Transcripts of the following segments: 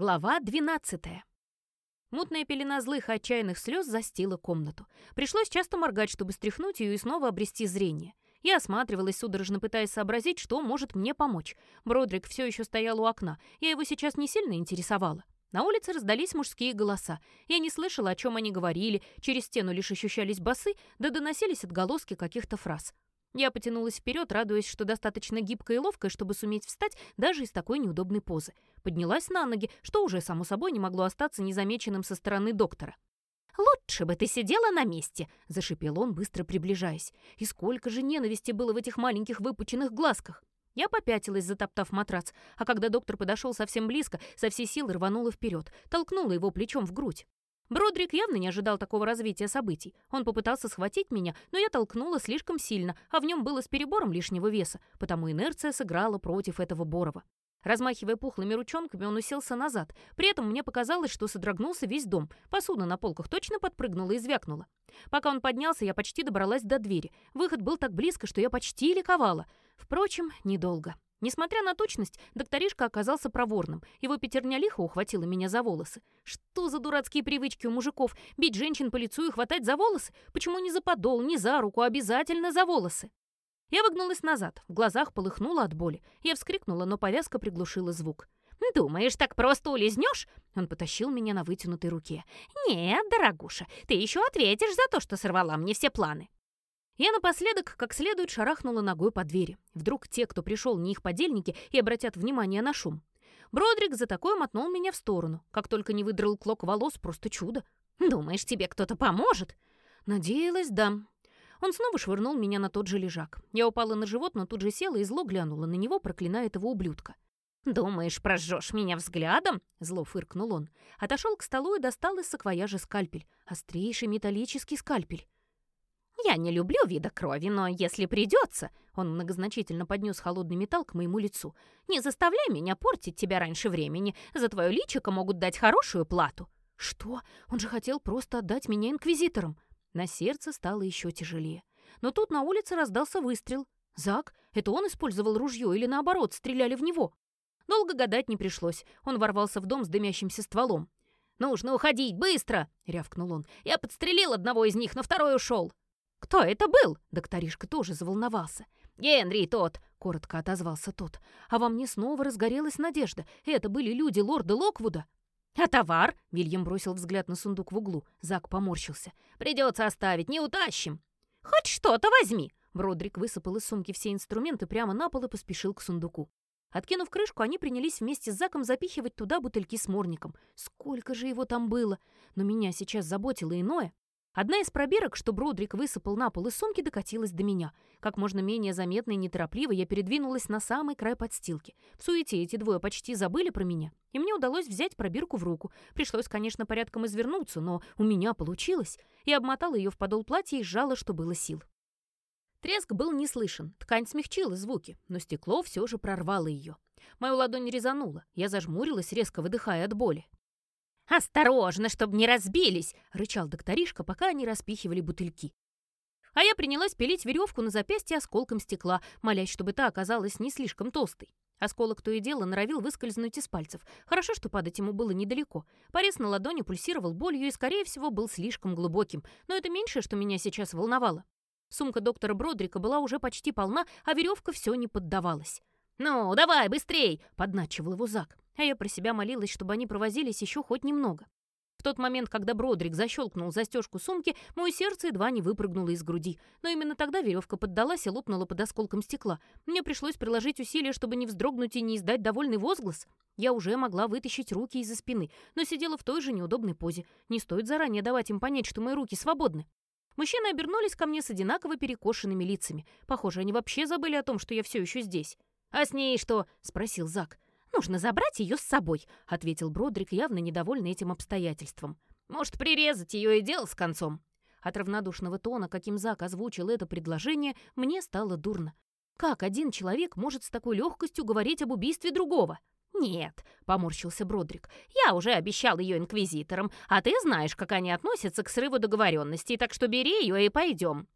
Глава 12. Мутная пелена злых и отчаянных слез застила комнату. Пришлось часто моргать, чтобы стряхнуть ее и снова обрести зрение. Я осматривалась, судорожно пытаясь сообразить, что может мне помочь. Бродрик все еще стоял у окна. Я его сейчас не сильно интересовала. На улице раздались мужские голоса. Я не слышала, о чем они говорили, через стену лишь ощущались басы, да доносились отголоски каких-то фраз. Я потянулась вперед, радуясь, что достаточно гибкая и ловкая, чтобы суметь встать даже из такой неудобной позы. Поднялась на ноги, что уже, само собой, не могло остаться незамеченным со стороны доктора. «Лучше бы ты сидела на месте!» — зашипел он, быстро приближаясь. И сколько же ненависти было в этих маленьких выпученных глазках! Я попятилась, затоптав матрац, а когда доктор подошел совсем близко, со всей силы рванула вперед, толкнула его плечом в грудь. Бродрик явно не ожидал такого развития событий. Он попытался схватить меня, но я толкнула слишком сильно, а в нем было с перебором лишнего веса, потому инерция сыграла против этого Борова. Размахивая пухлыми ручонками, он уселся назад. При этом мне показалось, что содрогнулся весь дом. Посуда на полках точно подпрыгнула и звякнула. Пока он поднялся, я почти добралась до двери. Выход был так близко, что я почти ликовала. Впрочем, недолго. Несмотря на точность, докторишка оказался проворным. Его пятерня лихо ухватила меня за волосы. Что за дурацкие привычки у мужиков? Бить женщин по лицу и хватать за волосы? Почему не за подол, не за руку, обязательно за волосы? Я выгнулась назад, в глазах полыхнуло от боли. Я вскрикнула, но повязка приглушила звук. «Думаешь, так просто улизнешь?» Он потащил меня на вытянутой руке. «Нет, дорогуша, ты еще ответишь за то, что сорвала мне все планы». Я напоследок как следует шарахнула ногой по двери. Вдруг те, кто пришел, не их подельники, и обратят внимание на шум. Бродрик за такое мотнул меня в сторону. Как только не выдрал клок волос, просто чудо. «Думаешь, тебе кто-то поможет?» Надеялась, да. Он снова швырнул меня на тот же лежак. Я упала на живот, но тут же села и зло глянула на него, проклиная этого ублюдка. «Думаешь, прожжешь меня взглядом?» — зло фыркнул он. Отошел к столу и достал из саквояжа скальпель. Острейший металлический скальпель. «Я не люблю вида крови, но если придется...» Он многозначительно поднес холодный металл к моему лицу. «Не заставляй меня портить тебя раньше времени. За твое личико могут дать хорошую плату». «Что? Он же хотел просто отдать меня инквизиторам». На сердце стало еще тяжелее. Но тут на улице раздался выстрел. Зак? Это он использовал ружье или наоборот, стреляли в него? Долго гадать не пришлось. Он ворвался в дом с дымящимся стволом. «Нужно уходить, быстро!» — рявкнул он. «Я подстрелил одного из них, но второй ушел!» «Кто это был?» — докторишка тоже заволновался. «Генри тот!» — коротко отозвался тот. А во мне снова разгорелась надежда. Это были люди лорда Локвуда. «А товар?» — Вильям бросил взгляд на сундук в углу. Зак поморщился. «Придется оставить, не утащим». «Хоть что-то возьми!» Бродрик высыпал из сумки все инструменты прямо на пол и поспешил к сундуку. Откинув крышку, они принялись вместе с Заком запихивать туда бутыльки с морником. Сколько же его там было! Но меня сейчас заботило иное. Одна из пробирок, что Бродрик высыпал на пол из сумки, докатилась до меня. Как можно менее заметно и неторопливо я передвинулась на самый край подстилки. В суете эти двое почти забыли про меня, и мне удалось взять пробирку в руку. Пришлось, конечно, порядком извернуться, но у меня получилось. Я обмотала ее в подол платья и сжала, что было сил. Треск был не слышен, ткань смягчила звуки, но стекло все же прорвало ее. Мою ладонь резанула, я зажмурилась, резко выдыхая от боли. «Осторожно, чтобы не разбились!» — рычал докторишка, пока они распихивали бутыльки. А я принялась пилить веревку на запястье осколком стекла, молясь, чтобы та оказалась не слишком толстой. Осколок то и дело норовил выскользнуть из пальцев. Хорошо, что падать ему было недалеко. Порез на ладони пульсировал болью и, скорее всего, был слишком глубоким. Но это меньшее, что меня сейчас волновало. Сумка доктора Бродрика была уже почти полна, а веревка все не поддавалась. «Ну, давай, быстрей!» — подначивал его Зак а я про себя молилась, чтобы они провозились еще хоть немного. В тот момент, когда Бродрик защелкнул застежку сумки, мое сердце едва не выпрыгнуло из груди. Но именно тогда веревка поддалась и лопнула под осколком стекла. Мне пришлось приложить усилия, чтобы не вздрогнуть и не издать довольный возглас. Я уже могла вытащить руки из-за спины, но сидела в той же неудобной позе. Не стоит заранее давать им понять, что мои руки свободны. Мужчины обернулись ко мне с одинаково перекошенными лицами. Похоже, они вообще забыли о том, что я все еще здесь. «А с ней что?» — спросил Зак. «Нужно забрать ее с собой», — ответил Бродрик, явно недовольный этим обстоятельством. «Может, прирезать ее и дело с концом?» От равнодушного тона, каким Зак озвучил это предложение, мне стало дурно. Как один человек может с такой легкостью говорить об убийстве другого? «Нет», — поморщился Бродрик, — «я уже обещал ее инквизиторам, а ты знаешь, как они относятся к срыву договоренностей, так что бери ее и пойдем».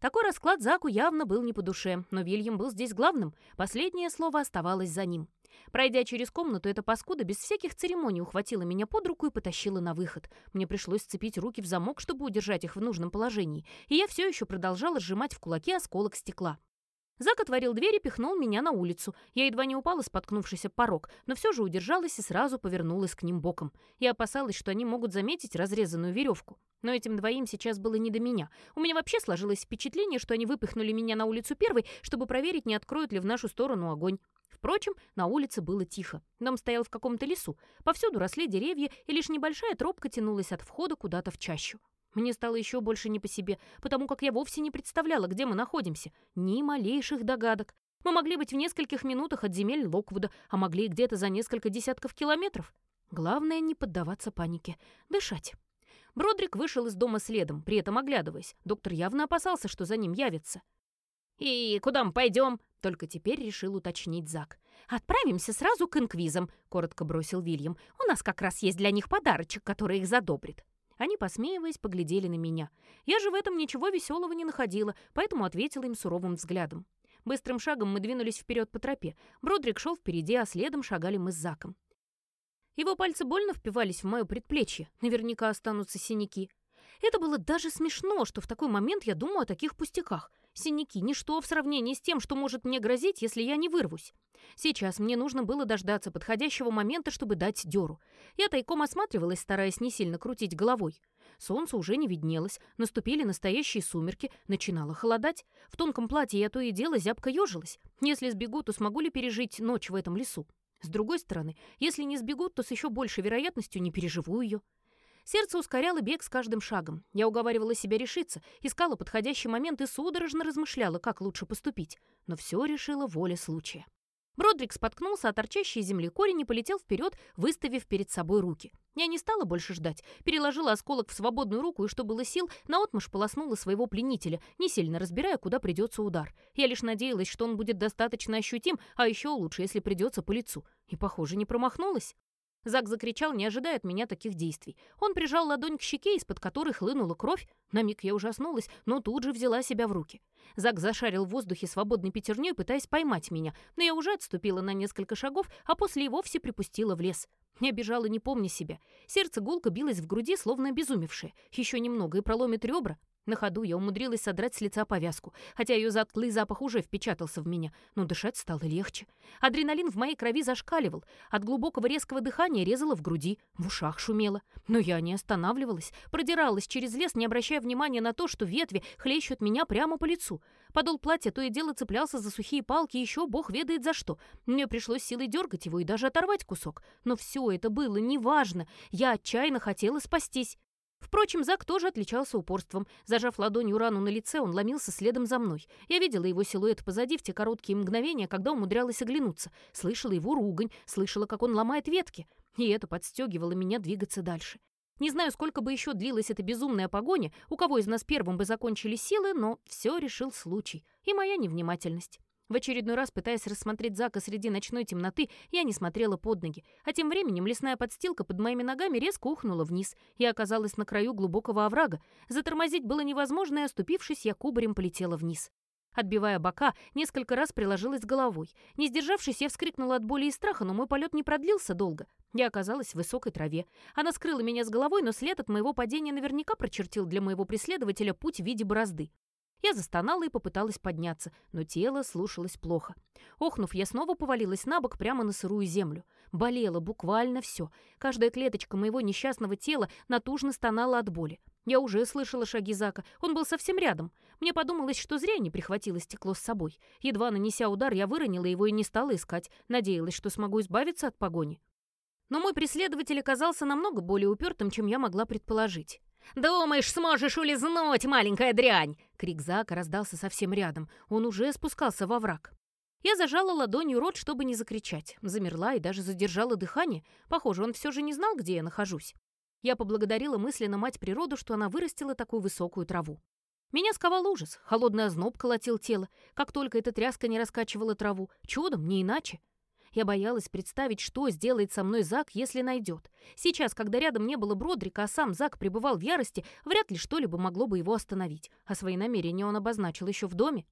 Такой расклад Заку явно был не по душе, но Вильям был здесь главным. Последнее слово оставалось за ним. Пройдя через комнату, эта паскуда без всяких церемоний ухватила меня под руку и потащила на выход. Мне пришлось сцепить руки в замок, чтобы удержать их в нужном положении, и я все еще продолжала сжимать в кулаке осколок стекла. Зак отворил дверь и пихнул меня на улицу. Я едва не упала, споткнувшись об порог, но все же удержалась и сразу повернулась к ним боком. Я опасалась, что они могут заметить разрезанную веревку. Но этим двоим сейчас было не до меня. У меня вообще сложилось впечатление, что они выпихнули меня на улицу первой, чтобы проверить, не откроют ли в нашу сторону огонь. Впрочем, на улице было тихо. Дом стоял в каком-то лесу. Повсюду росли деревья, и лишь небольшая тропка тянулась от входа куда-то в чащу. Мне стало еще больше не по себе, потому как я вовсе не представляла, где мы находимся. Ни малейших догадок. Мы могли быть в нескольких минутах от земель Локвуда, а могли где-то за несколько десятков километров. Главное — не поддаваться панике. Дышать. Бродрик вышел из дома следом, при этом оглядываясь. Доктор явно опасался, что за ним явится. «И куда мы пойдем?» — только теперь решил уточнить Зак. «Отправимся сразу к инквизам», — коротко бросил Вильям. «У нас как раз есть для них подарочек, который их задобрит». Они, посмеиваясь, поглядели на меня. Я же в этом ничего веселого не находила, поэтому ответила им суровым взглядом. Быстрым шагом мы двинулись вперед по тропе. Бродрик шел впереди, а следом шагали мы с Заком. Его пальцы больно впивались в мое предплечье. Наверняка останутся синяки. Это было даже смешно, что в такой момент я думаю о таких пустяках. Синяки — ничто в сравнении с тем, что может мне грозить, если я не вырвусь. Сейчас мне нужно было дождаться подходящего момента, чтобы дать дёру. Я тайком осматривалась, стараясь не сильно крутить головой. Солнце уже не виднелось, наступили настоящие сумерки, начинало холодать. В тонком платье я то и дело зябко ёжилась. Если сбегу, то смогу ли пережить ночь в этом лесу? С другой стороны, если не сбегут, то с еще большей вероятностью не переживу ее. Сердце ускоряло бег с каждым шагом. Я уговаривала себя решиться, искала подходящий момент и судорожно размышляла, как лучше поступить. Но все решила воля случая. Бродрик споткнулся от торчащей земли корень и полетел вперед, выставив перед собой руки. Я не стала больше ждать, переложила осколок в свободную руку и, что было сил, наотмашь полоснула своего пленителя, не сильно разбирая, куда придется удар. Я лишь надеялась, что он будет достаточно ощутим, а еще лучше, если придется по лицу. И, похоже, не промахнулась. Зак закричал, не ожидая от меня таких действий. Он прижал ладонь к щеке, из-под которой хлынула кровь. На миг я ужаснулась, но тут же взяла себя в руки. Зак зашарил в воздухе свободной пятерней, пытаясь поймать меня, но я уже отступила на несколько шагов, а после и вовсе припустила в лес. Я бежала, не помня себя. Сердце гулко билось в груди, словно обезумевшее. Еще немного и проломит ребра. На ходу я умудрилась содрать с лица повязку, хотя ее затклый запах уже впечатался в меня, но дышать стало легче. Адреналин в моей крови зашкаливал, от глубокого резкого дыхания резало в груди, в ушах шумело. Но я не останавливалась, продиралась через лес, не обращая внимания на то, что ветви хлещут меня прямо по лицу. Подол платья то и дело цеплялся за сухие палки, еще бог ведает за что. Мне пришлось силой дергать его и даже оторвать кусок. Но все это было неважно. Я отчаянно хотела спастись. Впрочем, Зак тоже отличался упорством. Зажав ладонью рану на лице, он ломился следом за мной. Я видела его силуэт позади в те короткие мгновения, когда умудрялась оглянуться. Слышала его ругань, слышала, как он ломает ветки. И это подстегивало меня двигаться дальше. Не знаю, сколько бы еще длилась эта безумная погоня, у кого из нас первым бы закончили силы, но все решил случай и моя невнимательность. В очередной раз, пытаясь рассмотреть Зака среди ночной темноты, я не смотрела под ноги. А тем временем лесная подстилка под моими ногами резко ухнула вниз. Я оказалась на краю глубокого оврага. Затормозить было невозможно, и, оступившись, я кубарем полетела вниз. Отбивая бока, несколько раз приложилась головой. Не сдержавшись, я вскрикнула от боли и страха, но мой полет не продлился долго. Я оказалась в высокой траве. Она скрыла меня с головой, но след от моего падения наверняка прочертил для моего преследователя путь в виде борозды. Я застонала и попыталась подняться, но тело слушалось плохо. Охнув, я снова повалилась на бок прямо на сырую землю. Болело буквально все. Каждая клеточка моего несчастного тела натужно стонала от боли. Я уже слышала шаги Зака, он был совсем рядом. Мне подумалось, что зря не прихватила стекло с собой. Едва нанеся удар, я выронила его и не стала искать. Надеялась, что смогу избавиться от погони. Но мой преследователь оказался намного более упертым, чем я могла предположить. «Думаешь, сможешь улизнуть, маленькая дрянь!» Крик Зака раздался совсем рядом. Он уже спускался во враг. Я зажала ладонью рот, чтобы не закричать. Замерла и даже задержала дыхание. Похоже, он все же не знал, где я нахожусь. Я поблагодарила мысленно мать природу, что она вырастила такую высокую траву. Меня сковал ужас, холодный озноб колотил тело. Как только эта тряска не раскачивала траву, чудом, не иначе. Я боялась представить, что сделает со мной Зак, если найдет. Сейчас, когда рядом не было Бродрика, а сам Зак пребывал в ярости, вряд ли что-либо могло бы его остановить. А свои намерения он обозначил еще в доме.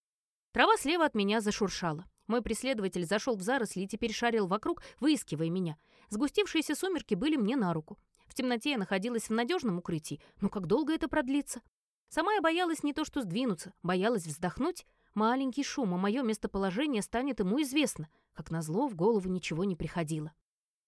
Трава слева от меня зашуршала. Мой преследователь зашел в заросли и теперь шарил вокруг, выискивая меня. Сгустившиеся сумерки были мне на руку. В темноте я находилась в надежном укрытии, но как долго это продлится? Сама я боялась не то что сдвинуться, боялась вздохнуть. Маленький шум, а мое местоположение станет ему известно. Как назло, в голову ничего не приходило.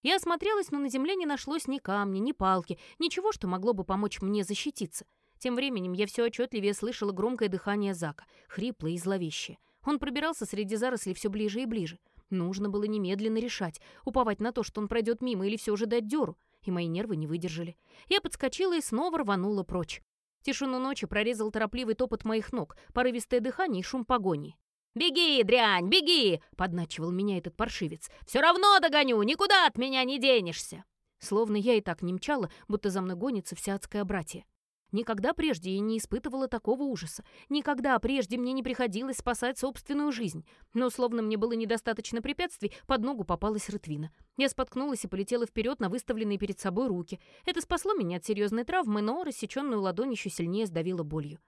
Я осмотрелась, но на земле не нашлось ни камня, ни палки, ничего, что могло бы помочь мне защититься. Тем временем я все отчетливее слышала громкое дыхание Зака, хриплое и зловещее. Он пробирался среди зарослей все ближе и ближе. Нужно было немедленно решать, уповать на то, что он пройдет мимо, или все же дать дёру. И мои нервы не выдержали. Я подскочила и снова рванула прочь. Тишину ночи прорезал торопливый топот моих ног, порывистое дыхание и шум погони. «Беги, дрянь, беги!» — подначивал меня этот паршивец. «Все равно догоню, никуда от меня не денешься!» Словно я и так не мчала, будто за мной гонится вся адская братья. Никогда прежде я не испытывала такого ужаса. Никогда прежде мне не приходилось спасать собственную жизнь. Но словно мне было недостаточно препятствий, под ногу попалась рытвина. Я споткнулась и полетела вперед на выставленные перед собой руки. Это спасло меня от серьезной травмы, но рассеченную ладонь еще сильнее сдавило болью.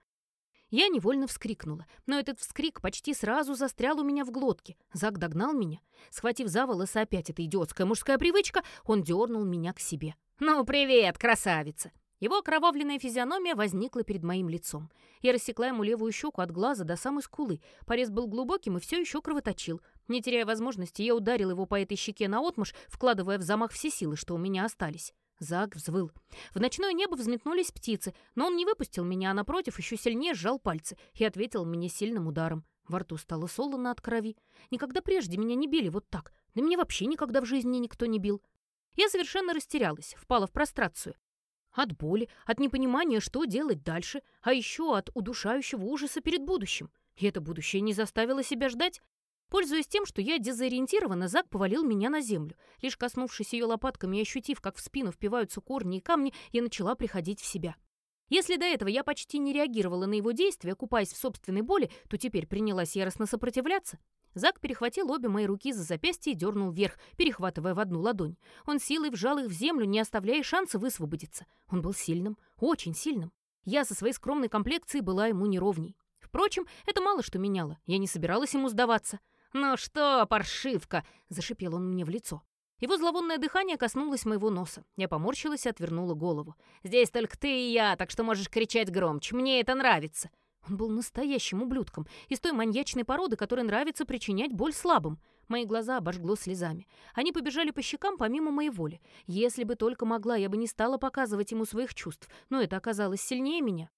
Я невольно вскрикнула, но этот вскрик почти сразу застрял у меня в глотке. Зак догнал меня. Схватив за волосы опять эта идиотская мужская привычка, он дернул меня к себе. «Ну, привет, красавица!» Его окровавленная физиономия возникла перед моим лицом. Я рассекла ему левую щеку от глаза до самой скулы. Порез был глубоким и все еще кровоточил. Не теряя возможности, я ударил его по этой щеке наотмашь, вкладывая в замах все силы, что у меня остались. Заг взвыл. В ночное небо взметнулись птицы, но он не выпустил меня, а напротив еще сильнее сжал пальцы и ответил мне сильным ударом. Во рту стало солоно от крови. Никогда прежде меня не били вот так. Да меня вообще никогда в жизни никто не бил. Я совершенно растерялась, впала в прострацию. От боли, от непонимания, что делать дальше, а еще от удушающего ужаса перед будущим. И это будущее не заставило себя ждать. Пользуясь тем, что я дезориентирована, Зак повалил меня на землю. Лишь коснувшись ее лопатками и ощутив, как в спину впиваются корни и камни, я начала приходить в себя. Если до этого я почти не реагировала на его действия, купаясь в собственной боли, то теперь принялась яростно сопротивляться. Зак перехватил обе мои руки за запястье и дернул вверх, перехватывая в одну ладонь. Он силой вжал их в землю, не оставляя шанса высвободиться. Он был сильным, очень сильным. Я со своей скромной комплекцией была ему неровней. Впрочем, это мало что меняло. Я не собиралась ему сдаваться. «Ну что, паршивка!» — зашипел он мне в лицо. Его зловонное дыхание коснулось моего носа. Я поморщилась и отвернула голову. «Здесь только ты и я, так что можешь кричать громче. Мне это нравится!» Он был настоящим ублюдком, из той маньячной породы, которой нравится причинять боль слабым. Мои глаза обожгло слезами. Они побежали по щекам помимо моей воли. Если бы только могла, я бы не стала показывать ему своих чувств, но это оказалось сильнее меня.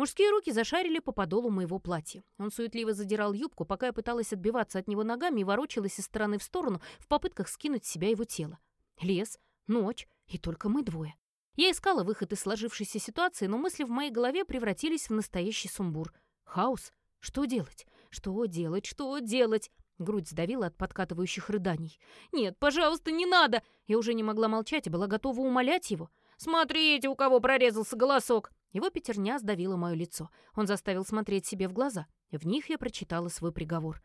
Мужские руки зашарили по подолу моего платья. Он суетливо задирал юбку, пока я пыталась отбиваться от него ногами и ворочалась из стороны в сторону в попытках скинуть с себя его тело. Лес, ночь и только мы двое. Я искала выход из сложившейся ситуации, но мысли в моей голове превратились в настоящий сумбур. Хаос? Что делать? Что делать? Что делать? Грудь сдавила от подкатывающих рыданий. «Нет, пожалуйста, не надо!» Я уже не могла молчать и была готова умолять его. «Смотрите, у кого прорезался голосок!» Его пятерня сдавила мое лицо. Он заставил смотреть себе в глаза. В них я прочитала свой приговор.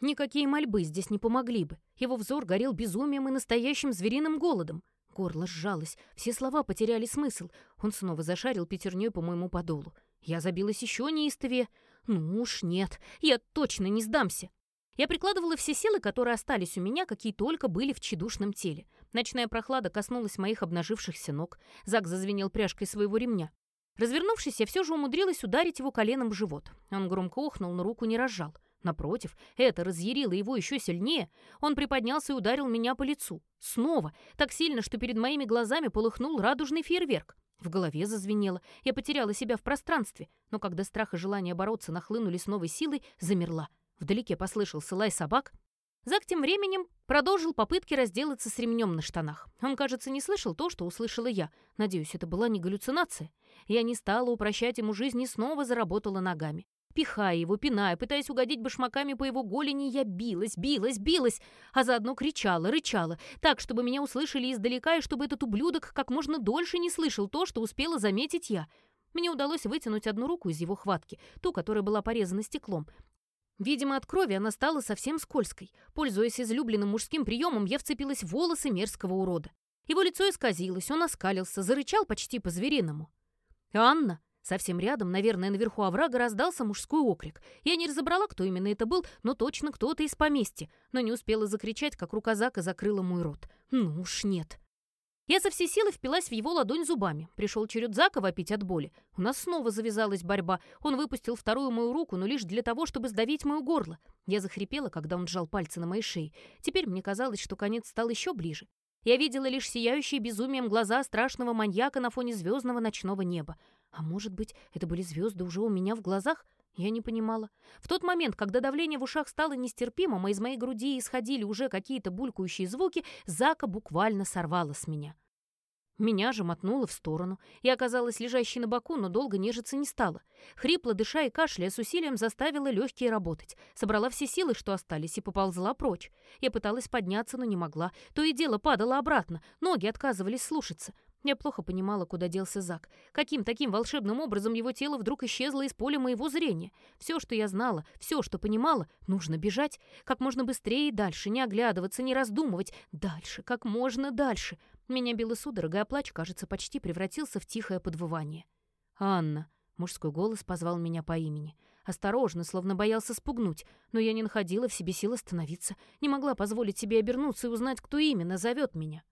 Никакие мольбы здесь не помогли бы. Его взор горел безумием и настоящим звериным голодом. Горло сжалось, все слова потеряли смысл. Он снова зашарил пятерней по моему подолу. Я забилась еще неистовее. Ну уж нет, я точно не сдамся. Я прикладывала все силы, которые остались у меня, какие только были в тщедушном теле. Ночная прохлада коснулась моих обнажившихся ног. Зак зазвенел пряжкой своего ремня. Развернувшись, я все же умудрилась ударить его коленом в живот. Он громко охнул, но руку не разжал. Напротив, это разъярило его еще сильнее. Он приподнялся и ударил меня по лицу. Снова, так сильно, что перед моими глазами полыхнул радужный фейерверк. В голове зазвенело. Я потеряла себя в пространстве, но когда страх и желание бороться нахлынули с новой силой, замерла. Вдалеке послышался лай собак. Зак тем временем продолжил попытки разделаться с ремнем на штанах. Он, кажется, не слышал то, что услышала я. Надеюсь, это была не галлюцинация. Я не стала упрощать ему жизнь и снова заработала ногами. Пихая его, пиная, пытаясь угодить башмаками по его голени, я билась, билась, билась, а заодно кричала, рычала, так, чтобы меня услышали издалека, и чтобы этот ублюдок как можно дольше не слышал то, что успела заметить я. Мне удалось вытянуть одну руку из его хватки, ту, которая была порезана стеклом. Видимо, от крови она стала совсем скользкой. Пользуясь излюбленным мужским приемом, я вцепилась в волосы мерзкого урода. Его лицо исказилось, он оскалился, зарычал почти по-звериному. «Анна!» Совсем рядом, наверное, наверху оврага раздался мужской окрик. Я не разобрала, кто именно это был, но точно кто-то из поместья, но не успела закричать, как рука Зака закрыла мой рот. Ну уж нет. Я со всей силы впилась в его ладонь зубами. Пришел черед Зака вопить от боли. У нас снова завязалась борьба. Он выпустил вторую мою руку, но лишь для того, чтобы сдавить мое горло. Я захрипела, когда он сжал пальцы на моей шее. Теперь мне казалось, что конец стал еще ближе. Я видела лишь сияющие безумием глаза страшного маньяка на фоне звездного ночного неба. А может быть, это были звезды уже у меня в глазах? Я не понимала. В тот момент, когда давление в ушах стало нестерпимым, а из моей груди исходили уже какие-то булькающие звуки, Зака буквально сорвала с меня. Меня же мотнуло в сторону. Я оказалась лежащей на боку, но долго нежиться не стала. Хрипло, дыша и кашляя, с усилием заставила легкие работать. Собрала все силы, что остались, и поползла прочь. Я пыталась подняться, но не могла. То и дело падала обратно. Ноги отказывались слушаться. Я плохо понимала, куда делся Зак. Каким таким волшебным образом его тело вдруг исчезло из поля моего зрения? Все, что я знала, все, что понимала, нужно бежать. Как можно быстрее и дальше, не оглядываться, не раздумывать. Дальше, как можно дальше. Меня била судорога, а плач, кажется, почти превратился в тихое подвывание. «Анна!» — мужской голос позвал меня по имени. Осторожно, словно боялся спугнуть, но я не находила в себе сил остановиться, не могла позволить себе обернуться и узнать, кто именно зовет меня.